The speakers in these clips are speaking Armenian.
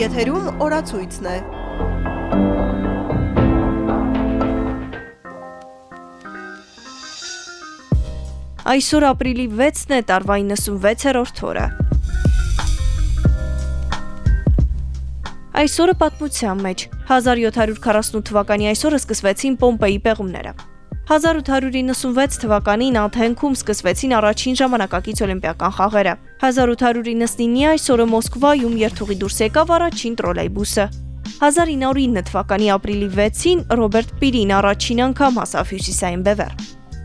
Եթերում օրացույցն է։ Այսօր ապրիլի 6-ն է, տարվա 96-րդ օրը։ Այսօրը պատմության մեջ 1748 թվականի այսօրը սկսվեցին Պոմպեի պեղումները։ 1896 թվականին Աթենքում սկսվեցին առաջին ժամանակակից օլիմպիական խաղերը։ 1899-ի այսօրը Մոսկվայում երթուղի դուրս եկավ առաջին տրոլեյբուսը։ 1909 թվականի ապրիլի 6-ին Ռոբերտ Պիրին առաջին անգամ հասավ հյուսիսային բևեռ։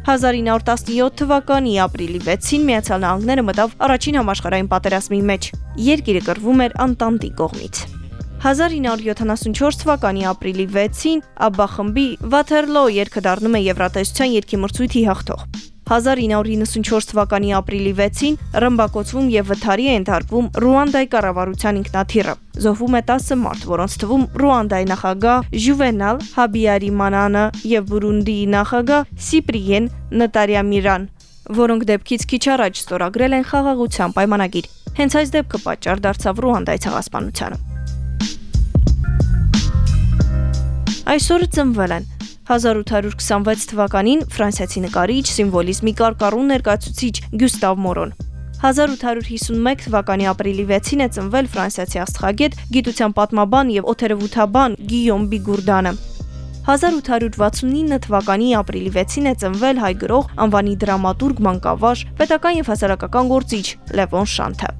1917 թվականի ապրիլի 6-ին Միացյալ Նահանգները մտավ առաջին համաշխարհային պատերազմի մեջ։ Երկիրը կռվում էր Անտանտի կողմից։ 1974 թվականի ապրիլի 6-ին Աբբա խմբի Waterloo երգը դառնում է Եվրատեսության երգի մրցույթի հաղթող։ 1994 թվականի ապրիլի 6-ին ռմբակոծվում եւ վթարի է ընթարկվում Ռուանդայի կառավարության ինքնաթիռը։ Զոհվում է 10 մարդ, որոնց թվում Ռուանդայի նախագահ Ժուվենալ Հաբիարիմանանը եւ Բուրունդիի նախագահ Սիպրիեն Նտարիամիրան, որոնք դեպքից քիչ առաջ ստորագրել են խաղաղության պայմանագիր։ Հենց այս դեպքը պատճառ դարձավ Ռուանդայի ցեղասպանությանը։ Այսօրը ծնվել են 1826 թվականին ֆրանսիացի նկարիչ, սիմվոլիզմի կարկառուն ներկայացուցիչ Գյուստավ Մորոն։ 1851 թվականի ապրիլի 6-ին է ծնվել ֆրանսիացի աստղագետ, գիտության պատմաբան եւ օթերևութաբան Գիյոմ Բիգուրդանը։ 1869 թվականի ապրիլի 6-ին է ծնվել հայ գրող, անվանի դրամատուրգ, մանկավար, պետական եւ հասարակական գործիչ Լևոն Շանթը։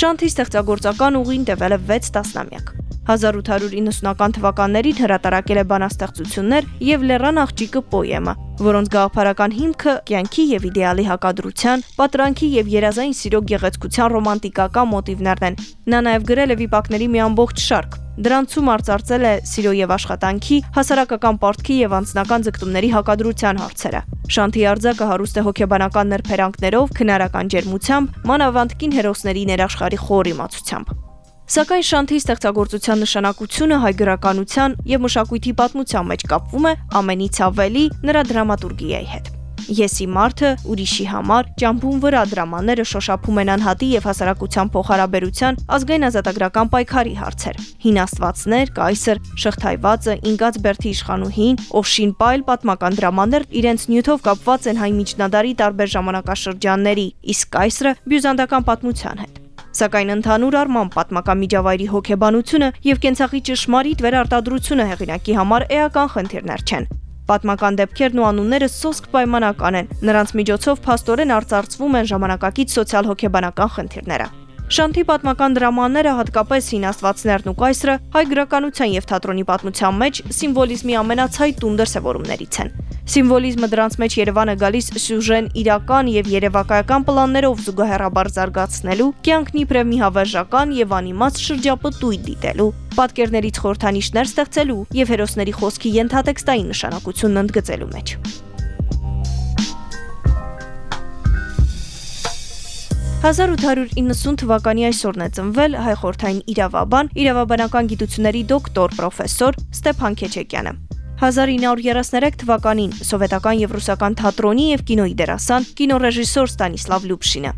Շանթի ստեղծագործական ուղին տևել է 6 տասնամյակ։ 1890-ական թվականներին հրատարակել է բանաստեղծություններ եւ Լեռան աղջիկը պոեմը, որոնց գաղափարական հիմքը կյանքի եւ իդեալի հակադրության, պատրանքի եւ երազային սիրո գեղեցկության ռոմանտիկական մոտիվներն են։ Նա նաեւ գրել է վիպակների մի ամբողջ շարք։ Դրանցում արծարծել է սիրո եւ աշխատանքի, հասարակական պարտքի եւ անձնական ձգտումների հակադրության հարցերը։ Շանթի արձակը հարուստ է հոգեբանական ներფերանքներով, քնարական ջերմությամբ, մանավանդ կին հերոսների ներաշխարի խոր իմացությամբ։ Սակայն Շանթի ստեղծագործության նշանակությունը հայ գրականության եւ մշակույթի պատմության մեջ կապվում է ամենից ավելի նրա դրամատուրգիայի հետ։ Եսի մարդը, ուրիշի համար, ճամփուն վրա դրամաները շոշափում են անհատի եւ հասարակության փոխհարաբերության ազգային ազատագրական պայքարի հարցեր։ Հին աստվածներ, կայսր, շղթայվածը, ինկած Բերթի իշխանուհին, Օվշին Պայլ պատմական դրամաներ իրենց նյութով կապված են հայ միջնադարի տարբեր ժամանակաշրջանների, իսկ կայսրը բյուզանդական պատմության հետ սակայն ընդհանուր առմամբ պատմական միջավայրի հոգեբանությունը եւ կենցաղի ճշմարիտ վերարտադրությունը հեղինակի համար էական խնդիրներ չեն։ Պատմական դեպքերն ու անունները սոսկ պայմանական են։ Նրանց միջոցով փաստորեն արծարծվում են ժամանակակից սոցիալ-հոգեբանական խնդիրները։ Շանթի պատմական դրամաները, հատկապես հին աստվածներն ու կայսրը, հայ գրականության եւ թատրոնի պատմության մեջ սիմվոլիզմի ամենացայտուն դրսևորումներից են։ Սիմվոլիզմը դրանց մեջ Երևանը գալիս սյուժեն իրական եւ երևակայական պլաններով զուգահեռաբար զարգացնելու, կյանքն իբրև մի հավերժական եւ անիմաց շրջապտույտ դիտելու, պատկերներից խորհրդանիշներ ստեղծելու եւ հերոսների խոսքի ենթատեքստային նշանակությունն ընդգծելու մեջ։ «1890 թվականի այսօրն է ծնվել հայ խորթային իրավաբան, իրավաբանական գիտությունների դոկտոր, պրոֆեսոր Ստեփան Քեչեկյանը։ 1933 թվականին սովետական եւ ռուսական թատրոնի եւ կինոյի դերասան, կինոռեժիսոր Ստանիսլավ Լյուբշինը։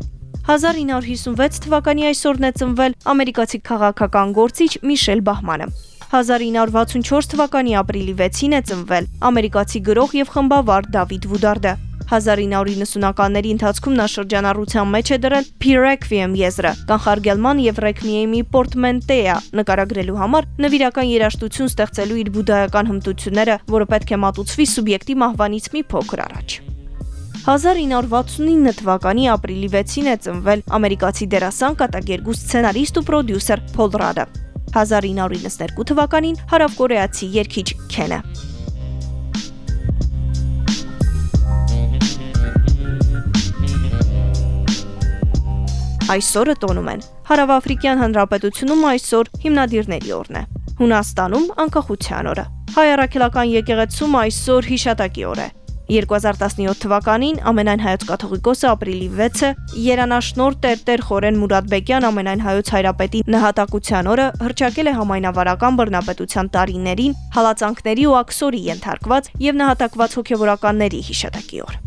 1956 թվականի այսօրն է ծնվել ամերիկացի քաղաքական գործիչ Միշել Բահմանը։ 1964 թվականի ապրիլի 6-ին է ծնվել ամերիկացի գրող եւ խմբավար Դավիթ Վուդարդը։ 1990-ականների ընթացքում նա շրջանառության մեջ է դրել P-Requiem եզրը, կանխարգելման եւ Requiem-ի Portmanteau նկարագրելու համար նվիրական երաժշտություն ստեղծելու իր բուդայական հմտությունները, որը պետք է մատուցվի սուբյեկտի մահվանից մի փոքր առաջ։ 1969 թվականի ապրիլի 6-ին է ծնվել ամերիկացի դերասան, կատակերգու սցենարիստ ու պրոդյուսեր Փոլ Ռադը։ 1992 թվականին հարավկորեացի երգիչ Քենը։ Այսօրը տոնում են։ Հարավաֆրիկյան Հանրապետությունում այսօր հիմնադիրների օրն է։ Հունաստանում անկախության օրը։ Հայ առաքելական եկեղեցում այսօր հիշատակի օր է։ 2017 թվականին ամենայն հայոց կաթողիկոսը ապրիլի 6-ը Երանաշնոր Տերտեր Խորեն Մուրադբեկյան ամենայն հայոց հայրապետի նահատակության օրը հրճակել է համայնավարական բռնապետության տարիներին հալածանքների ու աքսորի ենթարկված եւ նահատակված հոգեվորականների հիշատակի օր։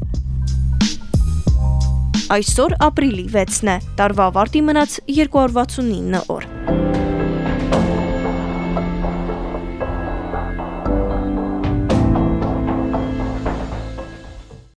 Այսօր ապրիլի 6-ն է, տարվա ավարտի մնաց 269 օր։